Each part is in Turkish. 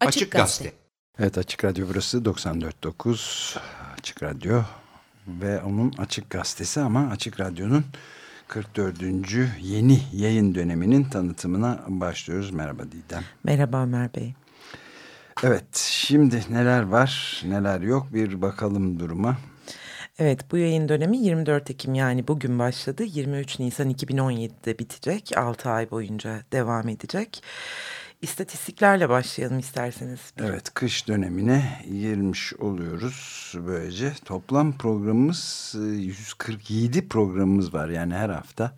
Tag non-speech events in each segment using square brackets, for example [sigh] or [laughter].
Açık Gazete. Evet Açık Radyo burası 94.9 Açık Radyo ve onun Açık Gazetesi ama Açık Radyo'nun 44. yeni yayın döneminin tanıtımına başlıyoruz. Merhaba Didem. Merhaba Ömer Bey. Evet şimdi neler var neler yok bir bakalım duruma. Evet bu yayın dönemi 24 Ekim yani bugün başladı. 23 Nisan 2017'de bitecek. 6 ay boyunca devam edecek. İstatistiklerle başlayalım isterseniz. Evet kış dönemine girmiş oluyoruz böylece. Toplam programımız 147 e, programımız var yani her hafta.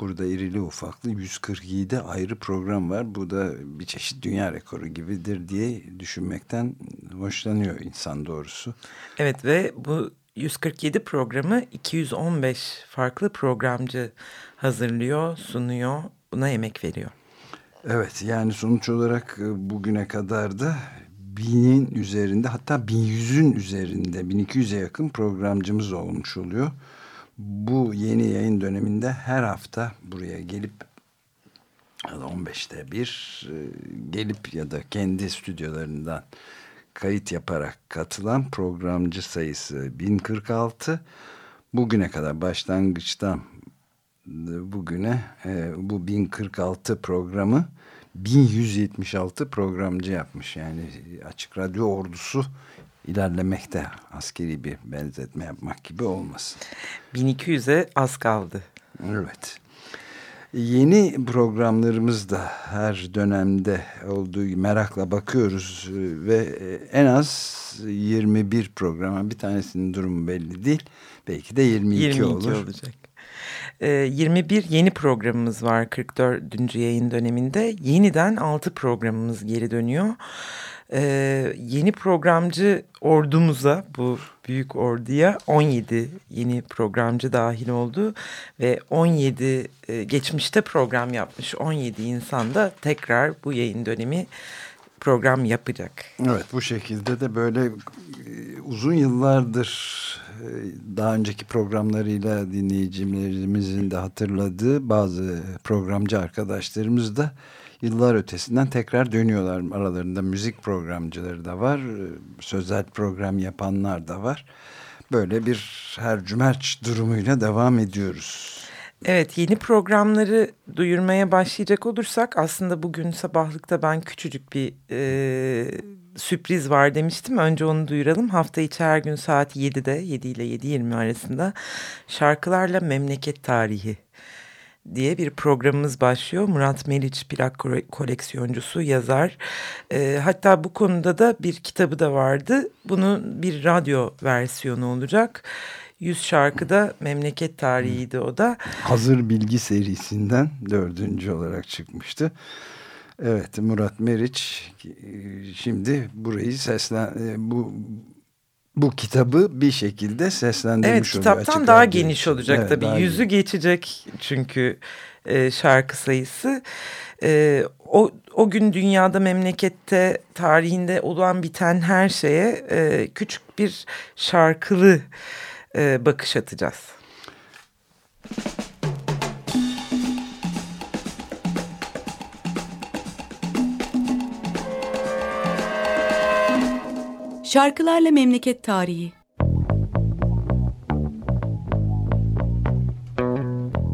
Burada irili ufaklı 147 ayrı program var. Bu da bir çeşit dünya rekoru gibidir diye düşünmekten hoşlanıyor insan doğrusu. Evet ve bu 147 programı 215 farklı programcı hazırlıyor, sunuyor, buna emek veriyor. Evet yani sonuç olarak e, bugüne kadar da binin üzerinde hatta bin yüzün üzerinde 1200'e yakın programcımız olmuş oluyor. Bu yeni yayın döneminde her hafta buraya gelip ya da 15'te bir e, gelip ya da kendi stüdyolarından kayıt yaparak katılan programcı sayısı 1046. Bugüne kadar başlangıçtan bugüne e, bu 1046 programı 1176 programcı yapmış. Yani açık radyo ordusu ilerlemekte askeri bir benzetme yapmak gibi olmasın. 1200'e az kaldı. Evet. Yeni programlarımız da her dönemde olduğu merakla bakıyoruz ve en az 21 programa bir tanesinin durumu belli değil. Belki de 22, 22 olur. olacak. 21 ee, yeni programımız var 44. yayın döneminde. Yeniden 6 programımız geri dönüyor. Ee, yeni programcı ordumuza bu büyük orduya 17 yeni programcı dahil oldu ve 17 e, geçmişte program yapmış 17 insan da tekrar bu yayın dönemi program yapacak. Evet bu şekilde de böyle e, uzun yıllardır e, daha önceki programlarıyla dinleyicilerimizin de hatırladığı bazı programcı arkadaşlarımız da yıllar ötesinden tekrar dönüyorlar. Aralarında müzik programcıları da var, e, sözel program yapanlar da var. Böyle bir her cümerç durumuyla devam ediyoruz. Evet yeni programları duyurmaya başlayacak olursak aslında bugün sabahlıkta ben küçücük bir e, sürpriz var demiştim. Önce onu duyuralım. Hafta içi her gün saat 7'de 7 ile 7.20 arasında şarkılarla memleket tarihi diye bir programımız başlıyor. Murat Meriç plak koleksiyoncusu, yazar. E, hatta bu konuda da bir kitabı da vardı. Bunun bir radyo versiyonu olacak. 100 şarkıda memleket tarihiydi o da. Hazır Bilgi serisinden dördüncü olarak çıkmıştı. Evet Murat Meriç şimdi burayı seslen e, bu bu kitabı bir şekilde seslendirmiş evet, oluyor. Evet kitaptan daha geniş olacak evet, tabii. Yüzü geniş. geçecek çünkü e, şarkı sayısı. E, o, o gün dünyada memlekette tarihinde olan biten her şeye e, küçük bir şarkılı e, bakış atacağız. Şarkılarla Memleket Tarihi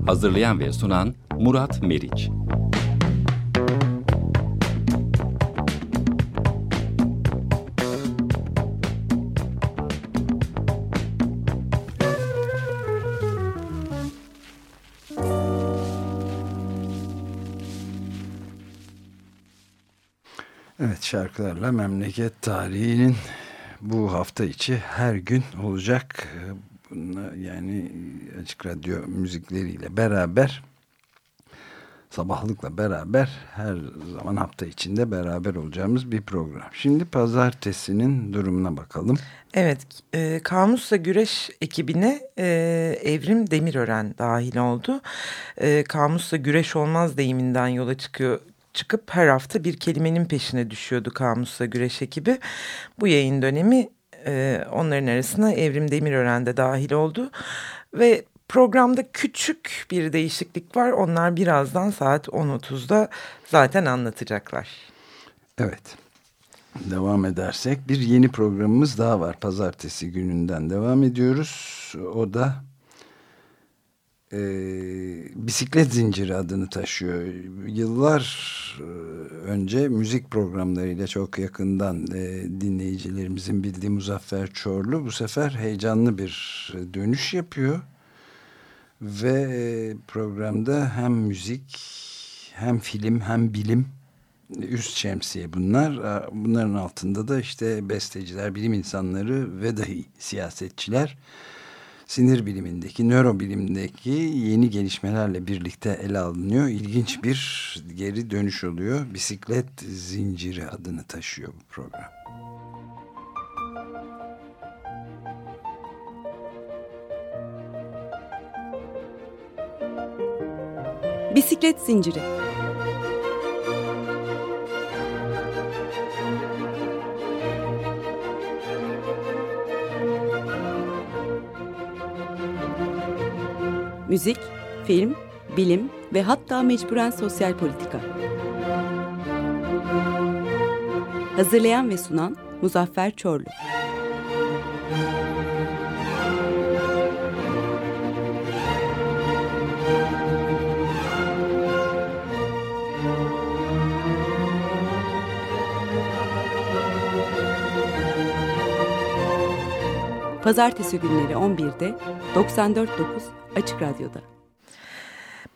Hazırlayan ve sunan Murat Meriç Evet şarkılarla memleket tarihinin bu hafta içi her gün olacak. Yani açık radyo müzikleriyle beraber sabahlıkla beraber her zaman hafta içinde beraber olacağımız bir program. Şimdi pazartesinin durumuna bakalım. Evet, e, Kamusla Güreş ekibine e, Evrim Demirören dahil oldu. E, Kamusla Güreş olmaz deyiminden yola çıkıyor çıkıp her hafta bir kelimenin peşine düşüyordu Kamusla Güreş ekibi. Bu yayın dönemi e, onların arasına Evrim Demirören de dahil oldu. Ve programda küçük bir değişiklik var. Onlar birazdan saat 10.30'da zaten anlatacaklar. Evet. devam edersek bir yeni programımız daha var. Pazartesi gününden devam ediyoruz. O da e, bisiklet zinciri adını taşıyor. Yıllar e, önce müzik programlarıyla çok yakından e, dinleyicilerimizin bildiği Muzaffer Çorlu bu sefer heyecanlı bir dönüş yapıyor. Ve e, programda hem müzik hem film hem bilim üst şemsiye bunlar. Bunların altında da işte besteciler, bilim insanları ve dahi siyasetçiler sinir bilimindeki, nörobilimdeki yeni gelişmelerle birlikte ele alınıyor. İlginç bir geri dönüş oluyor. Bisiklet zinciri adını taşıyor bu program. Bisiklet zinciri Müzik, film, bilim ve hatta mecburen sosyal politika. Hazırlayan ve sunan Muzaffer Çorlu. Pazartesi günleri 11'de 94.9 Açık Radyo'da.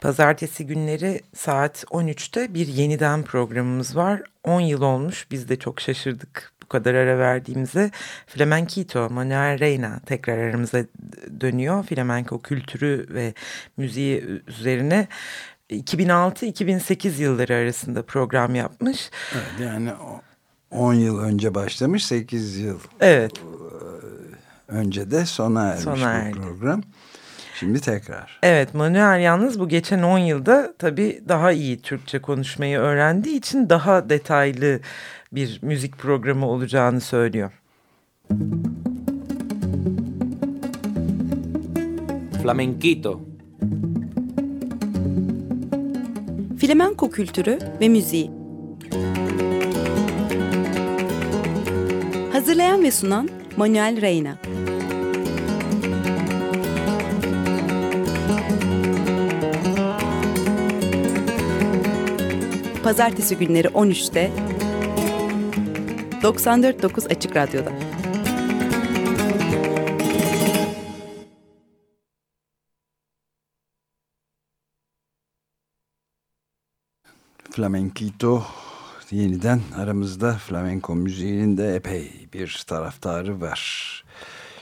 Pazartesi günleri saat 13'te bir yeniden programımız var. 10 yıl olmuş biz de çok şaşırdık bu kadar ara verdiğimize. Flamenquito, Manuel Reina tekrar aramıza dönüyor. Flamenco kültürü ve müziği üzerine 2006-2008 yılları arasında program yapmış. Evet, yani 10 yıl önce başlamış 8 yıl. Evet önce de sona ermiş sona erdi. bu program. Şimdi tekrar. Evet Manuel yalnız bu geçen 10 yılda tabii daha iyi Türkçe konuşmayı öğrendiği için daha detaylı bir müzik programı olacağını söylüyor. Flamenquito Flamenco kültürü ve müziği Hazırlayan ve sunan Manuel Reina Pazartesi günleri 13'te 94.9 Açık Radyo'da. Flamenquito yeniden aramızda flamenco müziğinin de epey bir taraftarı var.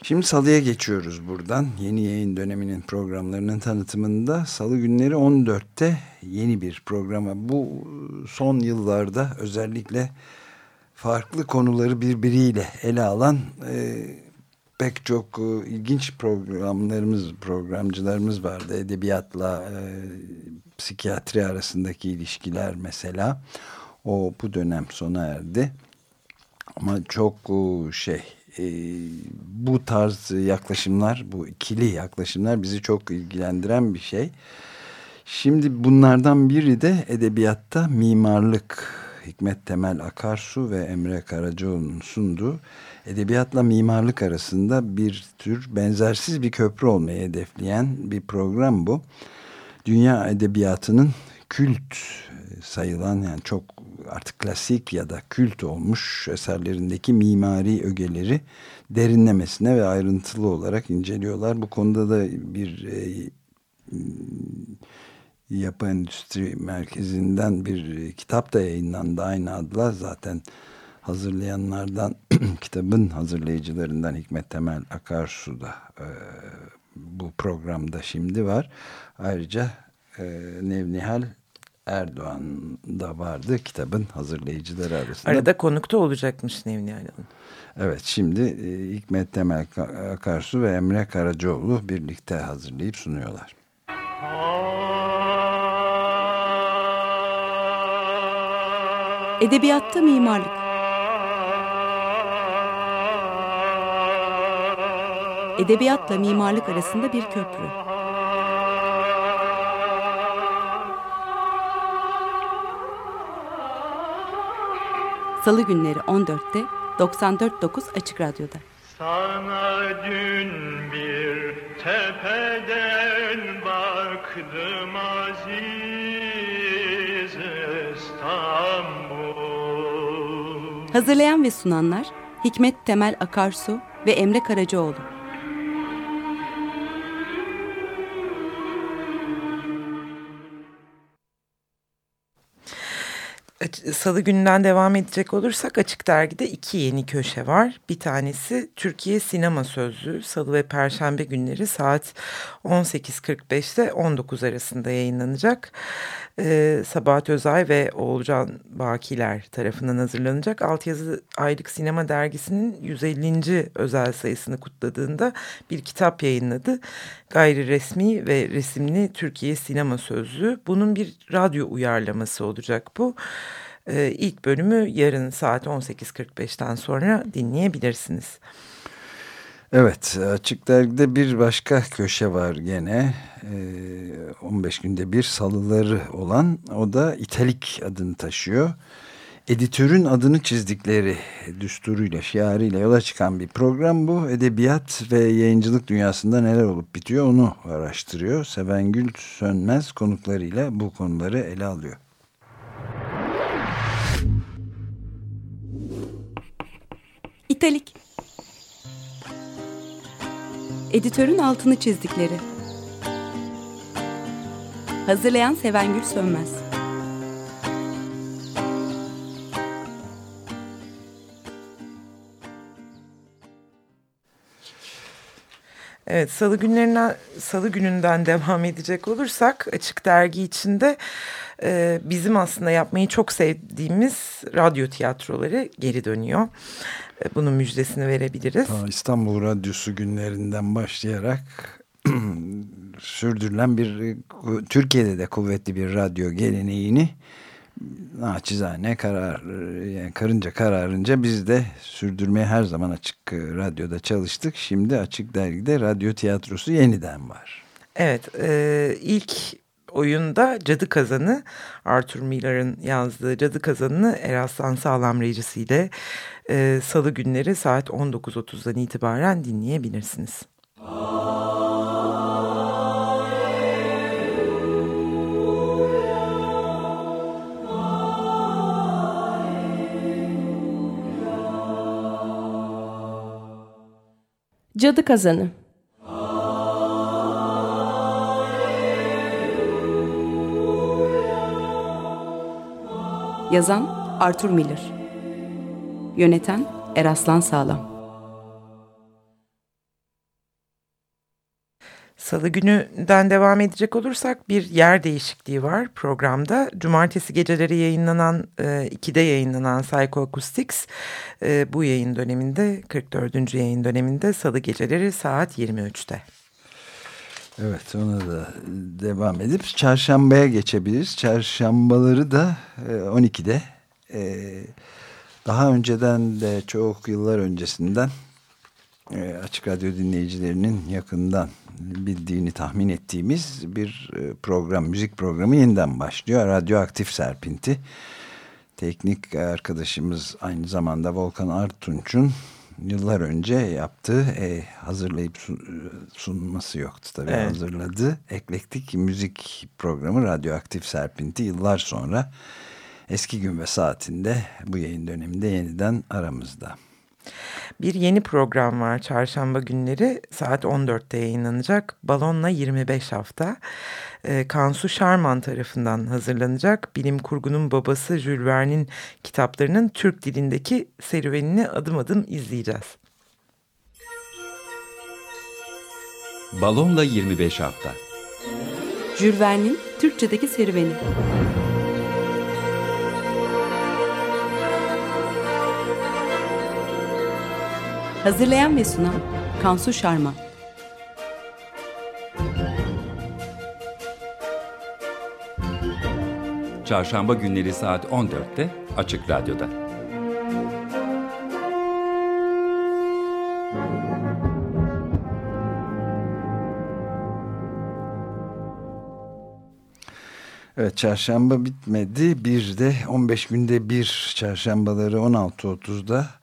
Şimdi salıya geçiyoruz buradan. Yeni yayın döneminin programlarının tanıtımında salı günleri 14'te yeni bir programa. Bu son yıllarda özellikle farklı konuları birbiriyle ele alan e, pek çok e, ilginç programlarımız, programcılarımız vardı. Edebiyatla e, psikiyatri arasındaki ilişkiler mesela. O bu dönem sona erdi. Ama çok e, şey e, bu tarz yaklaşımlar, bu ikili yaklaşımlar bizi çok ilgilendiren bir şey. Şimdi bunlardan biri de edebiyatta mimarlık. Hikmet Temel Akarsu ve Emre Karacaoğlu'nun sunduğu edebiyatla mimarlık arasında bir tür benzersiz bir köprü olmayı hedefleyen bir program bu. Dünya edebiyatının kült sayılan yani çok artık klasik ya da kült olmuş eserlerindeki mimari ögeleri derinlemesine ve ayrıntılı olarak inceliyorlar. Bu konuda da bir e, Yapı Endüstri Merkezi'nden bir kitap da yayınlandı aynı adla. Zaten hazırlayanlardan [clears throat] kitabın hazırlayıcılarından Hikmet Temel Akarsu da e, bu programda şimdi var. Ayrıca e, Nevnihal Erdoğan da vardı kitabın hazırlayıcıları arasında. Arada konukta olacakmış Nevni Hanım. Evet şimdi e, Hikmet Temel Akarsu ve Emre Karacaoğlu birlikte hazırlayıp sunuyorlar. Edebiyatta mimarlık Edebiyatla mimarlık arasında bir köprü. Salı günleri 14'te 94.9 Açık Radyo'da. Sana dün bir tepeden baktım aziz İstanbul. Hazırlayan ve sunanlar Hikmet Temel Akarsu ve Emre Karacaoğlu. Salı gününden devam edecek olursak Açık Dergi'de iki yeni köşe var. Bir tanesi Türkiye Sinema Sözlüğü Salı ve Perşembe günleri saat 18.45'te 19 arasında yayınlanacak. Ee, Sabahat Özay ve Oğulcan Bakiler tarafından hazırlanacak. Altyazı Aylık Sinema Dergisi'nin 150. özel sayısını kutladığında bir kitap yayınladı. Gayri resmi ve resimli Türkiye Sinema Sözlüğü. Bunun bir radyo uyarlaması olacak bu. Ee, ilk bölümü yarın saat 18.45'ten sonra dinleyebilirsiniz. Evet Açık Dergi'de bir başka köşe var gene ee, 15 günde bir salıları olan o da İtalik adını taşıyor. Editörün adını çizdikleri düsturuyla şiarıyla yola çıkan bir program bu. Edebiyat ve yayıncılık dünyasında neler olup bitiyor onu araştırıyor. Sevengül Sönmez konuklarıyla bu konuları ele alıyor. İtalik Editörün altını çizdikleri Hazırlayan Sevengül Sönmez Evet, salı günlerine salı gününden devam edecek olursak açık dergi içinde e, bizim aslında yapmayı çok sevdiğimiz radyo tiyatroları geri dönüyor. E, bunun müjdesini verebiliriz. İstanbul Radyosu günlerinden başlayarak [clears throat] sürdürülen bir Türkiye'de de kuvvetli bir radyo geleneğini naçizane karar yani karınca kararınca biz de sürdürmeye her zaman açık radyoda çalıştık. Şimdi açık dergide radyo tiyatrosu yeniden var. Evet e, ilk oyunda Cadı Kazanı Arthur Miller'ın yazdığı Cadı Kazanı'nı Eraslan Sağlam rejisiyle e, salı günleri saat 19.30'dan itibaren dinleyebilirsiniz. Cadı Kazanı. Yazan Arthur Miller. Yöneten Eraslan Sağlam Salı gününden devam edecek olursak bir yer değişikliği var programda. Cumartesi geceleri yayınlanan, e, 2'de yayınlanan Psycho Acoustics e, bu yayın döneminde 44. yayın döneminde salı geceleri saat 23'te. Evet ona da devam edip çarşambaya geçebiliriz. Çarşambaları da 12'de e, daha önceden de çok yıllar öncesinden e, Açık Radyo dinleyicilerinin yakından bildiğini tahmin ettiğimiz bir e, program, müzik programı yeniden başlıyor. Radyoaktif Serpinti. Teknik arkadaşımız aynı zamanda Volkan Artunç'un yıllar önce yaptığı, e, hazırlayıp sunması yoktu tabii evet. hazırladığı eklektik müzik programı Radyoaktif Serpinti yıllar sonra eski gün ve saatinde bu yayın döneminde yeniden aramızda. Bir yeni program var çarşamba günleri saat 14'te yayınlanacak. Balonla 25 hafta. E, Kansu Şarman tarafından hazırlanacak. Bilim kurgunun babası Jules Verne'in kitaplarının Türk dilindeki serüvenini adım adım izleyeceğiz. Balonla 25 hafta. Jules Verne'in Türkçedeki serüveni. Hazırlayan ve sunan Kansu Şarma. Çarşamba günleri saat 14'te Açık Radyo'da. Evet çarşamba bitmedi. Bir de 15 günde bir çarşambaları 16.30'da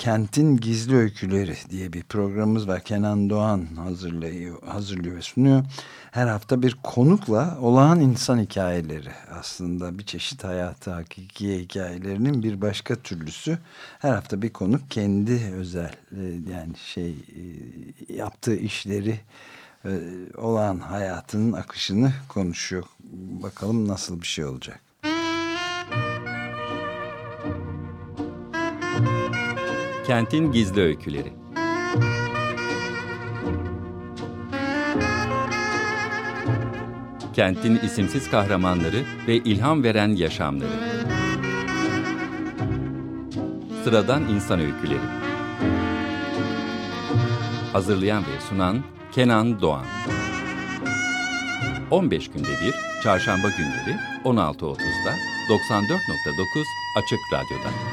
Kentin Gizli Öyküleri diye bir programımız var. Kenan Doğan hazırlıyor, hazırlıyor ve sunuyor. Her hafta bir konukla olağan insan hikayeleri aslında bir çeşit hayatı hakiki hikayelerinin bir başka türlüsü. Her hafta bir konuk kendi özel e, yani şey e, yaptığı işleri e, olağan hayatının akışını konuşuyor. Bakalım nasıl bir şey olacak. Kentin Gizli Öyküleri. Kentin isimsiz kahramanları ve ilham veren yaşamları. Sıradan İnsan Öyküleri. Hazırlayan ve sunan Kenan Doğan. 15 günde bir çarşamba günleri 16.30'da 94.9 Açık Radyo'da.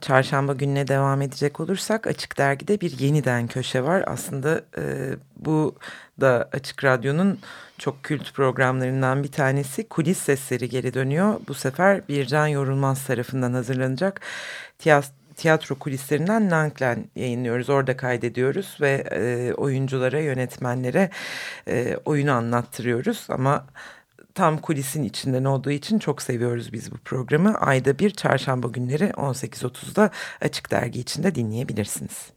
Çarşamba gününe devam edecek olursak Açık Dergi'de bir yeniden köşe var. Aslında e, bu da Açık Radyo'nun çok kült programlarından bir tanesi. Kulis sesleri geri dönüyor. Bu sefer Bircan Yorulmaz tarafından hazırlanacak. Tiyatro kulislerinden Nanklen yayınlıyoruz. Orada kaydediyoruz ve e, oyunculara, yönetmenlere e, oyunu anlattırıyoruz. Ama tam kulisin içinden olduğu için çok seviyoruz biz bu programı. Ayda bir çarşamba günleri 18.30'da Açık Dergi içinde dinleyebilirsiniz.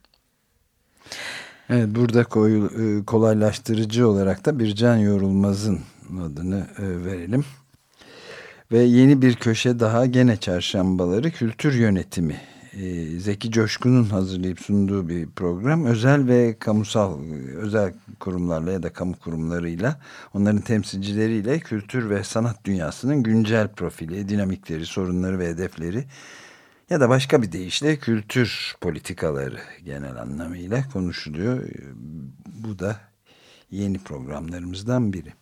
Evet burada e, kolaylaştırıcı olarak da Bircan Yorulmaz'ın adını e, verelim. Ve yeni bir köşe daha gene çarşambaları kültür yönetimi e, Zeki Coşkun'un hazırlayıp sunduğu bir program. Özel ve kamusal, özel kurumlarla ya da kamu kurumlarıyla, onların temsilcileriyle kültür ve sanat dünyasının güncel profili, dinamikleri, sorunları ve hedefleri ya da başka bir deyişle kültür politikaları genel anlamıyla konuşuluyor. Bu da yeni programlarımızdan biri.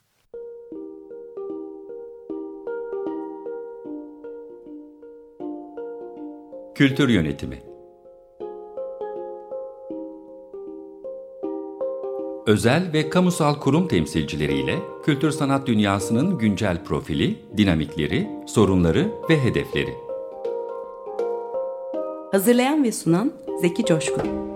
Kültür Yönetimi Özel ve kamusal kurum temsilcileriyle kültür sanat dünyasının güncel profili, dinamikleri, sorunları ve hedefleri. Hazırlayan ve sunan Zeki Coşkun.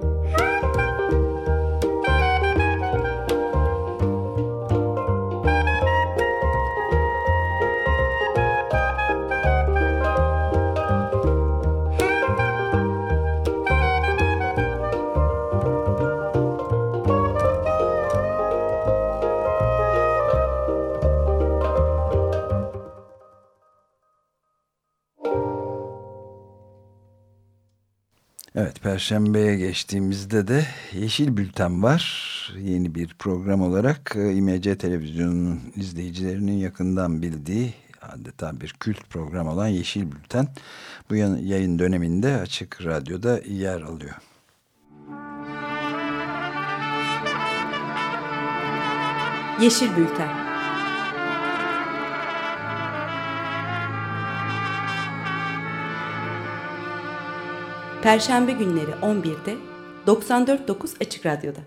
Perşembeye geçtiğimizde de Yeşil Bülten var. Yeni bir program olarak e, İMC Televizyonu'nun izleyicilerinin yakından bildiği adeta bir kült program olan Yeşil Bülten bu yayın döneminde Açık Radyo'da yer alıyor. Yeşil Bülten Perşembe günleri 11'de 94.9 Açık Radyo'da.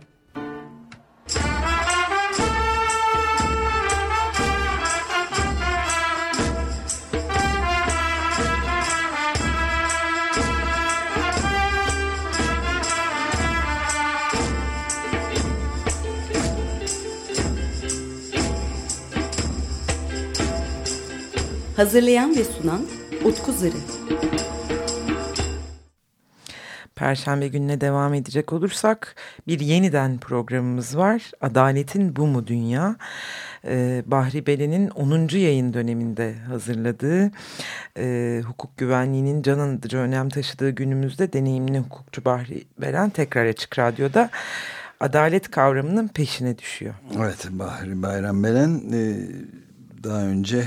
Hazırlayan ve sunan Utku Zırı. Perşembe gününe devam edecek olursak bir yeniden programımız var. Adaletin Bu Mu Dünya? Ee, Bahri Belen'in 10. yayın döneminde hazırladığı e, hukuk güvenliğinin can alıcı önem taşıdığı günümüzde deneyimli hukukçu Bahri Belen tekrar Açık Radyo'da adalet kavramının peşine düşüyor. Evet Bahri Bayram Belen e, daha önce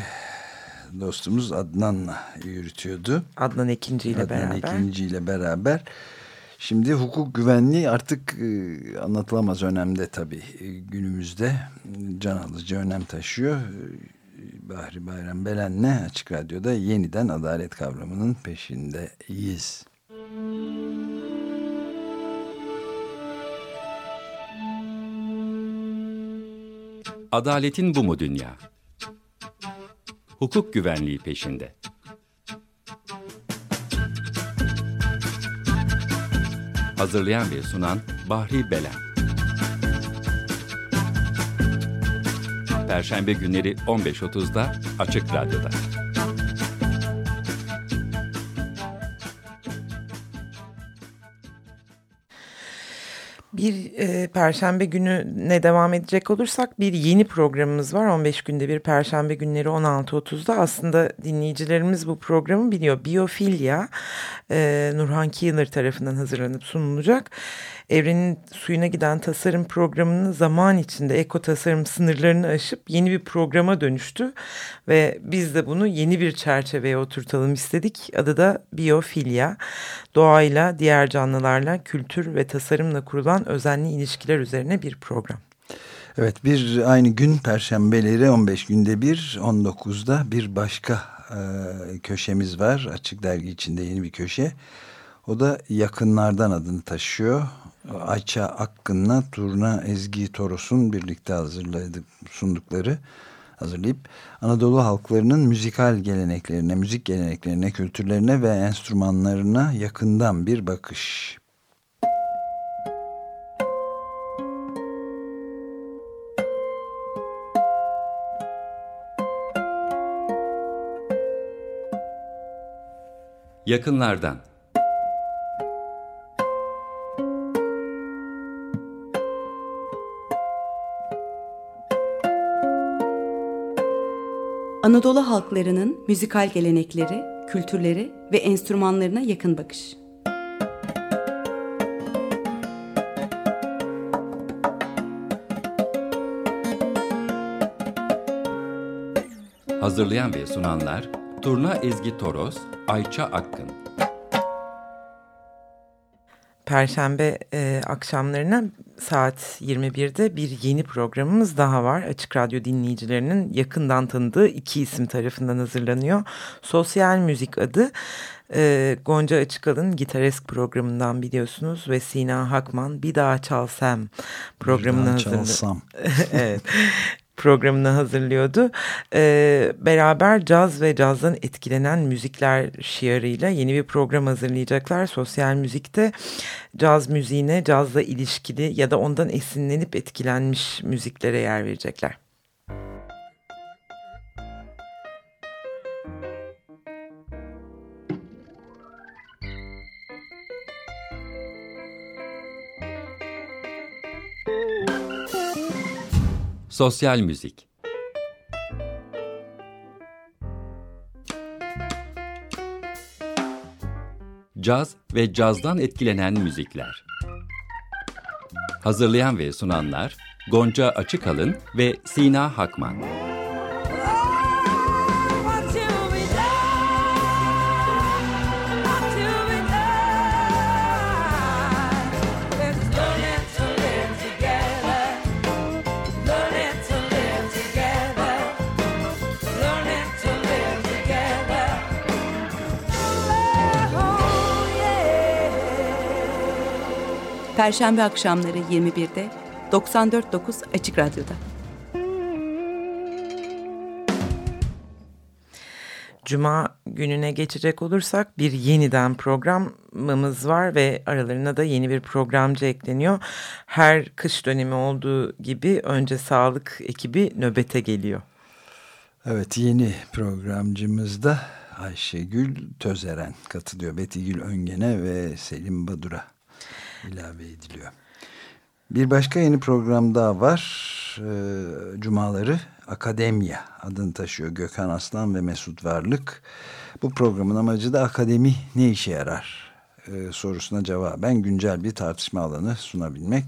dostumuz Adnan'la yürütüyordu. Adnan Ekinci ile beraber. Adnan Ekinci ile beraber. Şimdi hukuk güvenliği artık e, anlatılamaz önemde tabii e, günümüzde can alıcı önem taşıyor. E, Bahri Bayram Belen'le Açık Radyo'da yeniden adalet kavramının peşindeyiz. Adaletin bu mu dünya? Hukuk güvenliği peşinde. Hazırlayan ve sunan Bahri Belen. Perşembe günleri 15.30'da Açık Radyo'da. Bir e, perşembe gününe devam edecek olursak bir yeni programımız var. 15 günde bir perşembe günleri 16.30'da. Aslında dinleyicilerimiz bu programı biliyor. Biyofilya e, Nurhan Kiyılır tarafından hazırlanıp sunulacak. Evrenin suyuna giden tasarım programının zaman içinde eko tasarım sınırlarını aşıp yeni bir programa dönüştü. Ve biz de bunu yeni bir çerçeveye oturtalım istedik. Adı da Biyofilya. Doğayla, diğer canlılarla, kültür ve tasarımla kurulan özenli ilişkiler üzerine bir program. Evet bir aynı gün perşembeleri 15 günde bir 19'da bir başka e, köşemiz var. Açık Dergi içinde yeni bir köşe. O da yakınlardan adını taşıyor. Ayça Akkın'la Turna Ezgi Toros'un birlikte hazırladık, sundukları hazırlayıp Anadolu halklarının müzikal geleneklerine, müzik geleneklerine, kültürlerine ve enstrümanlarına yakından bir bakış. Yakınlardan Anadolu halklarının müzikal gelenekleri, kültürleri ve enstrümanlarına yakın bakış. Hazırlayan ve sunanlar Turna Ezgi Toros, Ayça Akkın. Perşembe e, akşamlarına saat 21'de bir yeni programımız daha var. Açık Radyo dinleyicilerinin yakından tanıdığı iki isim tarafından hazırlanıyor. Sosyal Müzik adı e, Gonca Açıkal'ın Gitaresk programından biliyorsunuz ve Sina Hakman Bir Daha Çalsam programını hazırladı. [laughs] evet programını hazırlıyordu. Ee, beraber caz ve cazdan etkilenen müzikler şiarıyla yeni bir program hazırlayacaklar. Sosyal müzikte caz müziğine cazla ilişkili ya da ondan esinlenip etkilenmiş müziklere yer verecekler. Sosyal müzik. Caz ve cazdan etkilenen müzikler. Hazırlayan ve sunanlar Gonca Açıkalın ve Sina Hakman Perşembe akşamları 21'de 94.9 Açık Radyo'da. Cuma gününe geçecek olursak bir yeniden programımız var ve aralarına da yeni bir programcı ekleniyor. Her kış dönemi olduğu gibi önce sağlık ekibi nöbete geliyor. Evet yeni programcımızda Ayşegül Tözeren katılıyor. Betigül Öngene ve Selim Badura ilave ediliyor. Bir başka yeni program daha var. Ee, Cumaları Akademya adını taşıyor Gökhan Aslan ve Mesut Varlık. Bu programın amacı da akademi ne işe yarar ee, sorusuna cevaben güncel bir tartışma alanı sunabilmek.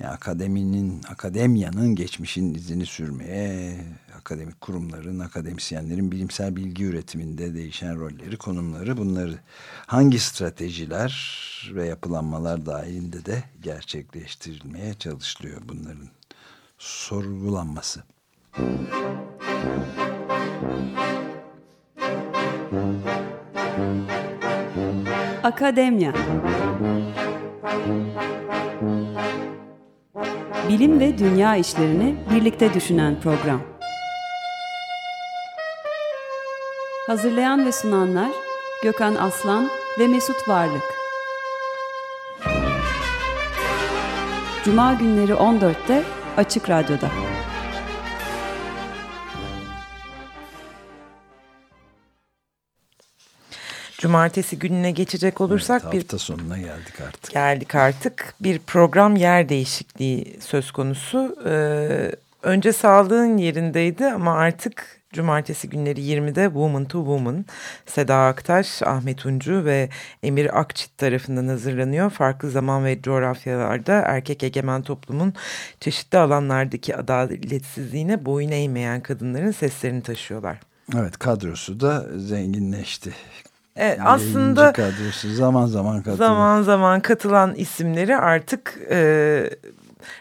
Yani akademinin, akademyanın geçmişin izini sürmeye, akademik kurumların, akademisyenlerin bilimsel bilgi üretiminde değişen rolleri, konumları bunları hangi stratejiler ve yapılanmalar dahilinde de gerçekleştirilmeye çalışılıyor bunların sorgulanması. Akademya Bilim ve dünya işlerini birlikte düşünen program. Hazırlayan ve sunanlar Gökhan Aslan ve Mesut Varlık. Cuma günleri 14'te Açık Radyo'da. Cumartesi gününe geçecek olursak evet, bir hafta sonuna geldik artık. Geldik artık. Bir program yer değişikliği söz konusu. Ee, önce sağlığın yerindeydi ama artık cumartesi günleri 20'de Woman to Woman Seda Aktaş, Ahmet Uncu ve Emir Akçit tarafından hazırlanıyor. Farklı zaman ve coğrafyalarda erkek egemen toplumun çeşitli alanlardaki adaletsizliğine boyun eğmeyen kadınların seslerini taşıyorlar. Evet kadrosu da zenginleşti. Evet, aslında kadrosu zaman zaman katılan. Zaman zaman katılan isimleri artık e,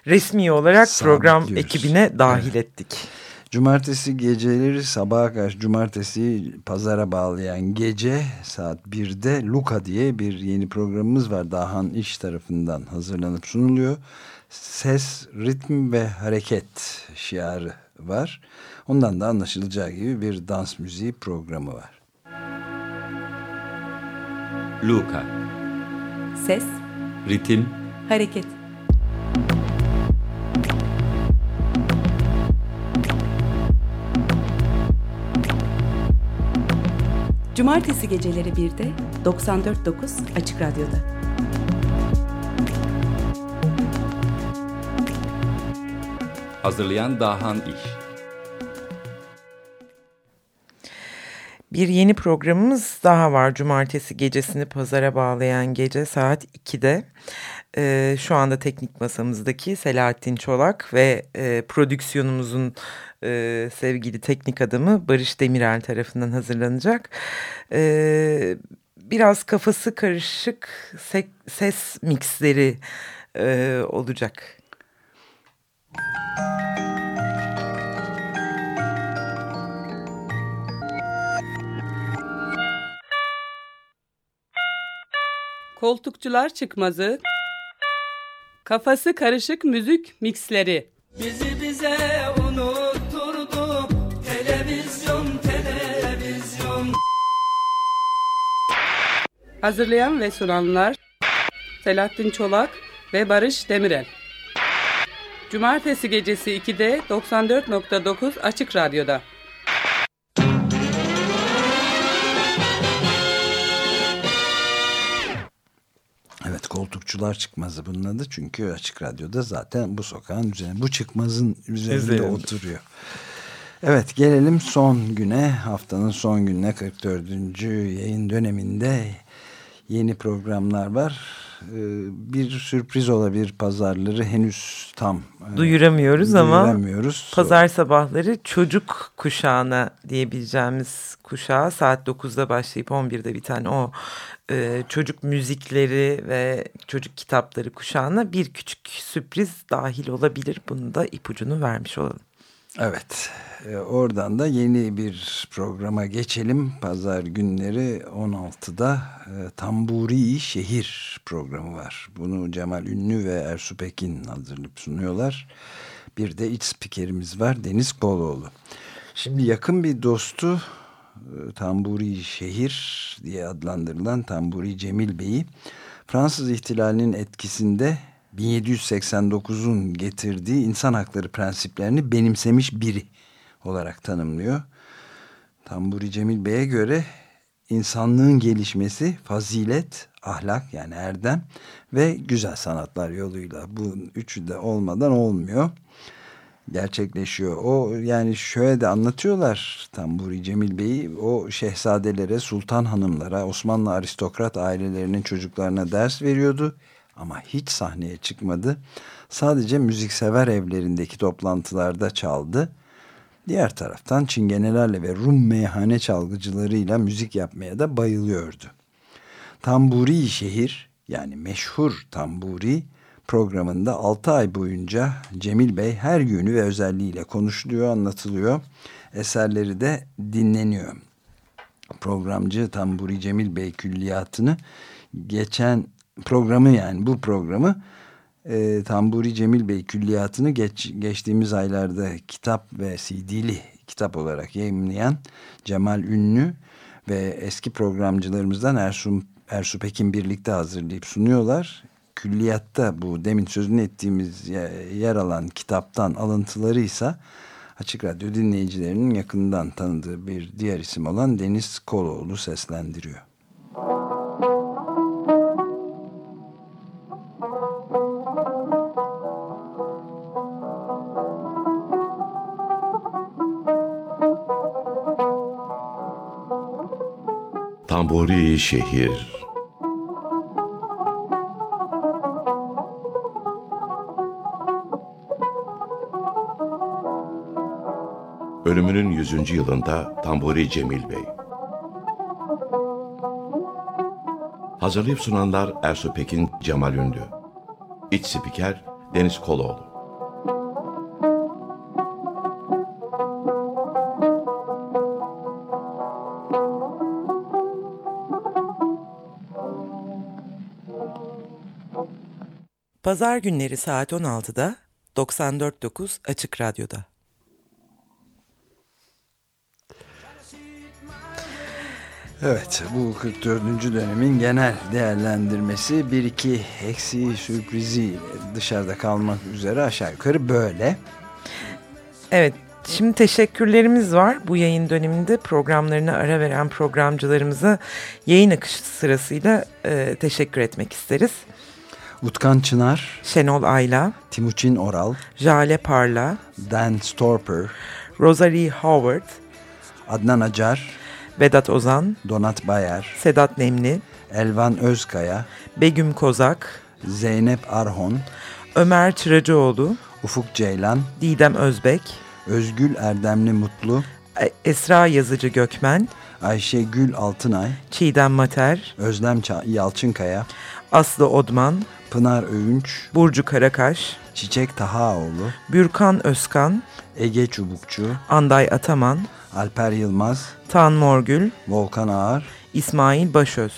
resmi olarak program ekibine dahil evet. ettik. Cumartesi geceleri sabaha karşı cumartesi pazara bağlayan gece saat 1'de Luka diye bir yeni programımız var. Dahan İş tarafından hazırlanıp sunuluyor. Ses, ritim ve hareket şiarı var. Ondan da anlaşılacağı gibi bir dans müziği programı var. Luka Ses? Ritim? Hareket. Cumartesi geceleri 1'de 94.9 Açık Radyo'da. Hazırlayan Dahan İş Bir yeni programımız daha var. Cumartesi gecesini pazara bağlayan gece saat 2'de. Ee, şu anda teknik masamızdaki Selahattin Çolak ve e, prodüksiyonumuzun e, sevgili teknik adamı Barış Demirel tarafından hazırlanacak. E, biraz kafası karışık ses mixleri e, olacak. Koltukçular Çıkmazı. Kafası Karışık Müzik Mixleri. Bizi bize unutturdu. Televizyon televizyon. Hazırlayan ve sunanlar Selahattin Çolak ve Barış Demirel. Cumartesi gecesi 2'de 94.9 Açık Radyo'da. Evet koltukçular çıkmazı bunun adı çünkü açık radyoda zaten bu sokağın üzerinde bu çıkmazın üzerinde Üzerinde. oturuyor. Evet gelelim son güne haftanın son gününe 44. yayın döneminde yeni programlar var. Ee, bir sürpriz olabilir pazarları henüz tam e, duyuramıyoruz, duyuramıyoruz ama pazar sabahları çocuk kuşağına diyebileceğimiz kuşağı saat 9'da başlayıp 11'de biten o e, çocuk müzikleri ve çocuk kitapları kuşağına bir küçük sürpriz dahil olabilir. Bunu da ipucunu vermiş olalım. Evet. E, oradan da yeni bir programa geçelim. Pazar günleri 16'da e, Tamburi Şehir programı var. Bunu Cemal Ünlü ve Ersu Pekin hazırlayıp sunuyorlar. Bir de iç spikerimiz var Deniz Koloğlu. Şimdi yakın bir dostu e, Tamburi Şehir diye adlandırılan Tamburi Cemil Bey'i Fransız ihtilalinin etkisinde 1789'un getirdiği insan hakları prensiplerini benimsemiş biri olarak tanımlıyor. Tamburi Cemil Bey'e göre insanlığın gelişmesi fazilet, ahlak yani erdem ve güzel sanatlar yoluyla bu üçü de olmadan olmuyor gerçekleşiyor. O yani şöyle de anlatıyorlar Tamburi Cemil Bey'i o şehzadelere, sultan hanımlara, Osmanlı aristokrat ailelerinin çocuklarına ders veriyordu ama hiç sahneye çıkmadı. Sadece müziksever evlerindeki toplantılarda çaldı. Diğer taraftan çingenelerle ve Rum meyhane çalgıcılarıyla müzik yapmaya da bayılıyordu. Tamburi şehir yani meşhur Tamburi programında 6 ay boyunca Cemil Bey her yönü ve özelliğiyle konuşuluyor, anlatılıyor. Eserleri de dinleniyor. Programcı Tamburi Cemil Bey külliyatını geçen programı yani bu programı e, Tamburi Cemil Bey külliyatını geç, geçtiğimiz aylarda kitap ve CD'li kitap olarak yayınlayan Cemal Ünlü ve eski programcılarımızdan Ersun, Ersu Pekin birlikte hazırlayıp sunuyorlar. Külliyatta bu demin sözünü ettiğimiz yer alan kitaptan alıntıları ise Açık Radyo dinleyicilerinin yakından tanıdığı bir diğer isim olan Deniz Koloğlu seslendiriyor. Tamburi Şehir Ölümünün 100. yılında Tamburi Cemil Bey Hazırlayıp sunanlar Ersu Pekin, Cemal Ünlü İç spiker Deniz Koloğlu Pazar günleri saat 16'da 94.9 Açık Radyo'da. Evet bu 44. dönemin genel değerlendirmesi bir iki eksiği sürprizi dışarıda kalmak üzere aşağı yukarı böyle. Evet şimdi teşekkürlerimiz var bu yayın döneminde programlarına ara veren programcılarımıza yayın akışı sırasıyla e, teşekkür etmek isteriz. Utkan Çınar, Şenol Ayla, Timuçin Oral, Jale Parla, Dan Storper, Rosalie Howard, Adnan Acar, Vedat Ozan, Donat Bayer, Sedat Nemli, Elvan Özkaya, Begüm Kozak, Zeynep Arhon, Ömer Çıracıoğlu, Ufuk Ceylan, Didem Özbek, Özgül Erdemli Mutlu, e, Esra Yazıcı Gökmen, Ayşe Gül Altınay, Çiğdem Mater, Özlem Yalçınkaya, Aslı Odman, Pınar Öğünç, Burcu Karakaş, Çiçek Tahaoğlu, Bürkan Özkan, Ege Çubukçu, Anday Ataman, Alper Yılmaz, Tan Morgül, Volkan Ağar. İsmail Başöz.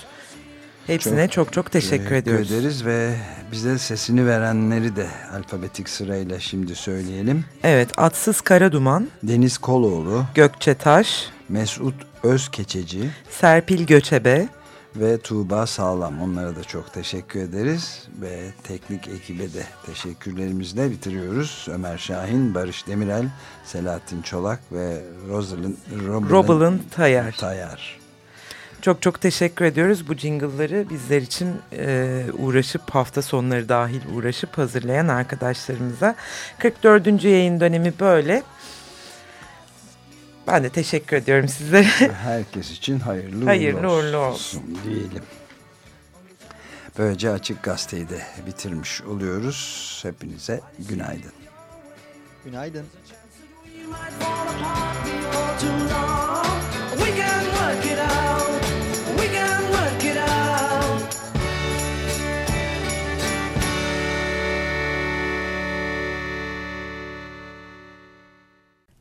Hepsine çok çok, çok teşekkür, teşekkür ediyoruz. ederiz ve bize sesini verenleri de alfabetik sırayla şimdi söyleyelim. Evet, Atsız Karaduman, Deniz Koloğlu, Gökçe Taş, Mesut Özkeçeci. Serpil Göçebe ve Tuğba Sağlam. Onlara da çok teşekkür ederiz ve teknik ekibe de teşekkürlerimizle bitiriyoruz. Ömer Şahin, Barış Demirel, Selahattin Çolak ve Rosalind Robelin Tayar. Tayar. Çok çok teşekkür ediyoruz bu jingle'ları bizler için e, uğraşıp hafta sonları dahil uğraşıp hazırlayan arkadaşlarımıza. 44. yayın dönemi böyle. Ben de teşekkür ediyorum sizlere. Herkes için hayırlı, hayırlı uğurlu, uğurlu olsun, olsun diyelim. Böylece Açık Gazete'yi de bitirmiş oluyoruz. Hepinize günaydın. Günaydın.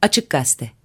Açık Gazete